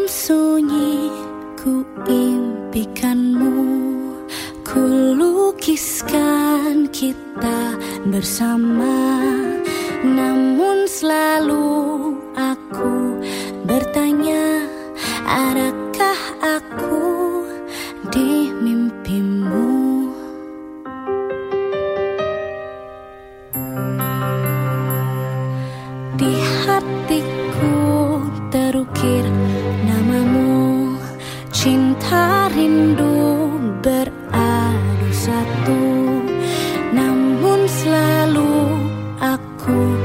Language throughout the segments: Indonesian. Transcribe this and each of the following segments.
malam sunyi ku impikanmu. Ku lukiskan kita bersama. Namun selalu aku bertanya Adakah aku Cinta rindu beradu satu Namun selalu aku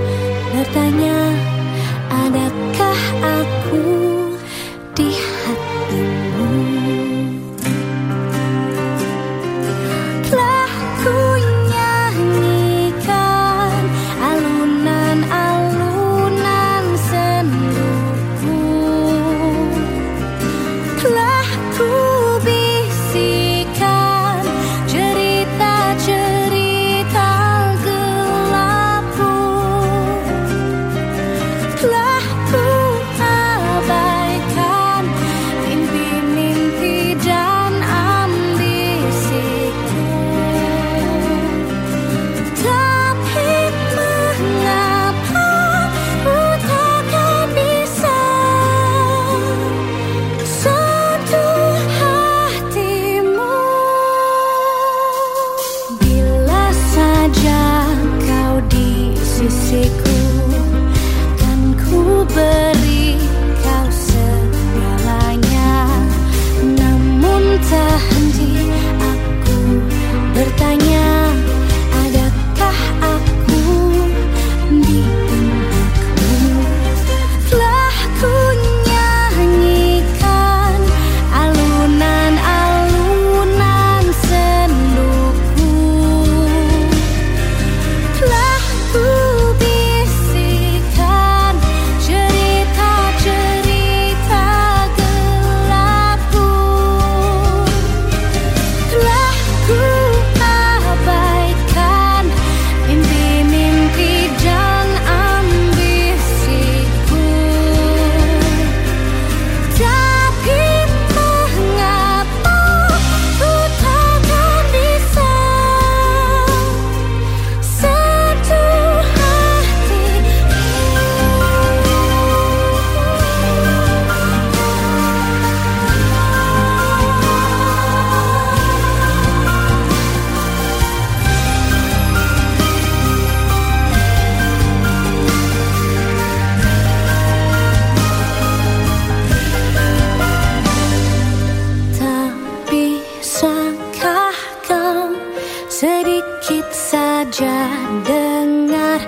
sedikit saja dengar